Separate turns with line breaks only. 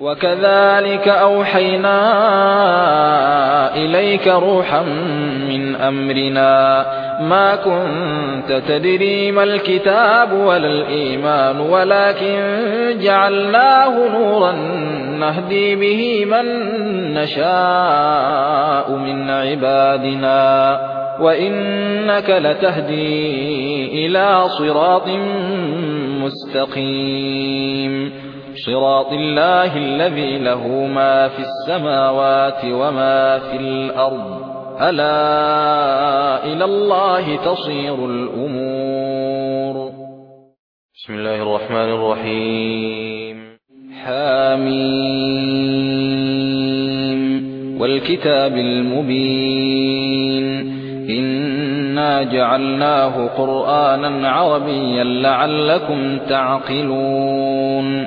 وكذلك أوحينا إليك روحا من أمرنا ما كنت تدري ما الكتاب ولا الإيمان ولكن جعلناه نورا نهدي به من نشاء من عبادنا. وإنك لتهدي إلى صراط مستقيم. صراط الله الذي له ما في السماوات وما في الأرض. ألا إلى الله تصير الأمور.
بسم الله الرحمن الرحيم.
حاميم والكتاب المبين. إنا جعلناه قرآنا عربيا لعلكم تعقلون.